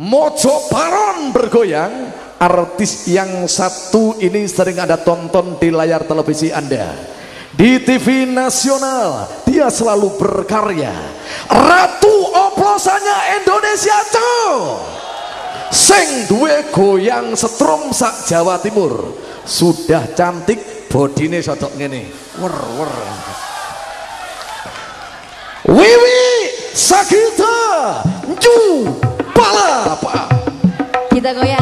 Mojo Baron bergoyang. Artis yang satu ini sering Anda tonton di layar televisi Anda. Di TV nasional dia selalu berkarya. Ratu oplosannya Indonesia tuh sing duwe goyang setrum sak Jawa Timur. Sudah cantik bodine sodok ngene. Wer wer. Wiwi Sagita Ju te voy